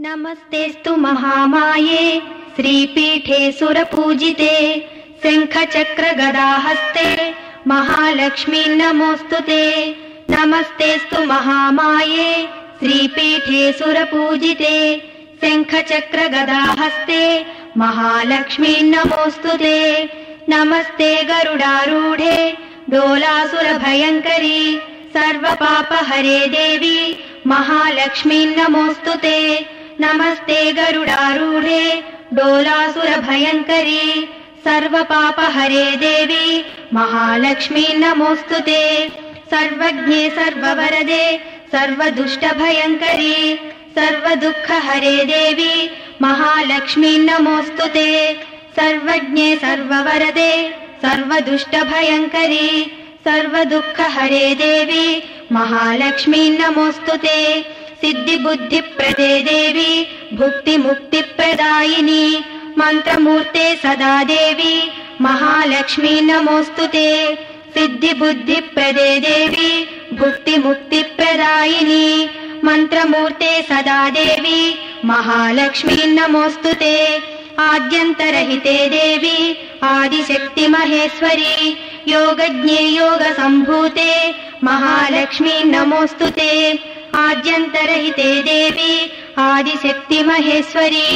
नमस्तेऽस्तु महामाये श्रीपीठे सुरपूजिते शङ्खचक्रगदाहस्ते महालक्ष्मी नमोऽस्तु ते। नमस्तेऽस्तु महामाये श्रीपीठे सुरपूजिते शङ्खचक्रगदाहस्ते महालक्ष्मी नमोऽस्तु ते। नमस्ते गरुडारूढे डोलासुरभयङ्करी सर्वपापहरे देवी महालक्ष्मी नमोऽस्तु ते नमस्ते गरुडारूढे डोलासुरभयङ्करी सर्वपापहरे देवी महालक्ष्मी नमोऽस्तु ते। सर्वज्ञे सर्ववरदे सर्वदुष्टभयङ्करी सर्वदुःखहरे देवी महालक्ष्मी नमोऽस्तु ते। सर्वज्ञे सर्ववरदे सर्वदुष्टभयङ्करी सर्वदुःखहरे देवी महालक्ष्मी नमोऽस्तु ते सिद्धिबुद्धिप्रदे देवी भुक्तिमुक्तिप्रदायिनी मन्त्रमूर्ते सदा देवी महालक्ष्मी नमोऽस्तु ते। सिद्धिबुद्धिप्रदे देवी भुक्तिमुक्तिप्रदायिनी मन्त्रमूर्ते सदा देवी महालक्ष्मी नमोऽस्तु ते। आद्यन्तरहिते देवी आदिशक्तिमहेश्वरी योगज्ञे योगसम्भूते महालक्ष्मी नमोऽस्तु ते आद्यन्तरहिते देवी आदिशक्तिमहेश्वरी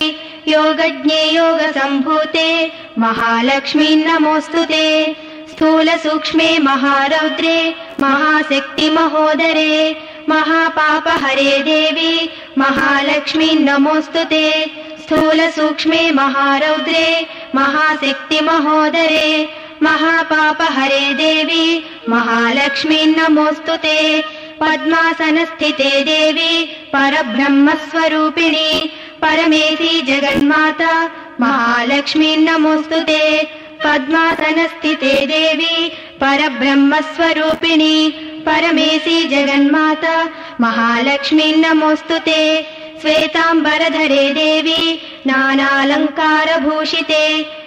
योगज्ञे योगसम्भूते महालक्ष्मी नमोऽस्तु ते। स्थूलसूक्ष्मे महारौद्रे महाशक्तिमहोदरे महापापहरे देवी महालक्ष्मी नमोऽस्तु ते। स्थूलसूक्ष्मे महारौद्रे महाशक्तिमहोदरे महापापहरे देवी महालक्ष्मी नमोऽस्तु ते पद्मासनस्थिते देवी परब्रह्मस्वरूपिणी। परमेशी जगन्माता महालक्ष्मी नमोऽस्तु ते। पद्मासनस्थिते देवी परब्रह्मस्वरूपिणी। परमेशी जगन्माता महालक्ष्मी नमोऽस्तु ते। श्वेताम्बरधरे देवी नानालङ्कारभूषिते।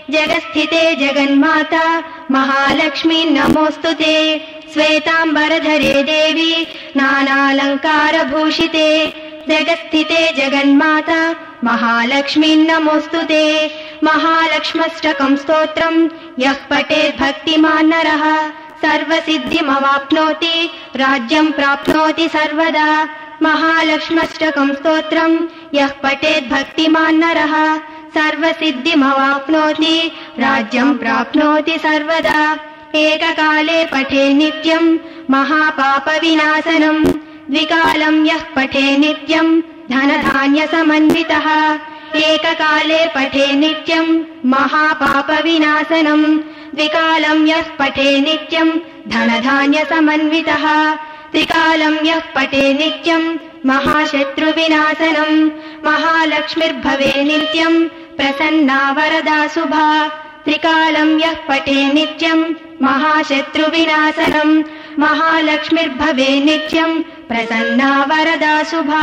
जगस्थिते जगन्माता महालक्ष्मी नमोऽस्तु ते श्वेताम्बरधरे देवी नानालङ्कारभूषिते जगस्थिते जगन्माता महालक्ष्मी नमोऽस्तु ते। महालक्ष्मष्टकम् स्तोत्रम् यः पठेद्भक्तिमान् नरः। सर्वसिद्धिमवाप्नोति राज्यम् प्राप्नोति सर्वदा। महालक्ष्मष्टकम् स्तोत्रम् यः पठेद्भक्तिमान् नरः। सर्वसिद्धिमवाप्नोति राज्यम् प्राप्नोति सर्वदा एककाले पठे नित्यम् महापापविनाशनम् द्विकालम् यः पठे नित्यम् धनधान्यसमन्वितः। एककाले पठे नित्यम् महापापविनाशनम् द्विकालम् यः पठे नित्यम् धनधान्यसमन्वितः। त्रिकालम् यः पठे नित्यम् महाशत्रुविनाशनम् महालक्ष्मिर्भवे नित्यम् प्रसन्ना वरदा शुभा त्रिकालम् यः पठे नित्यम् महाशत्रुविनाशनम् महालक्ष्मिर्भवे नित्यम् प्रसन्ना वरदा शुभा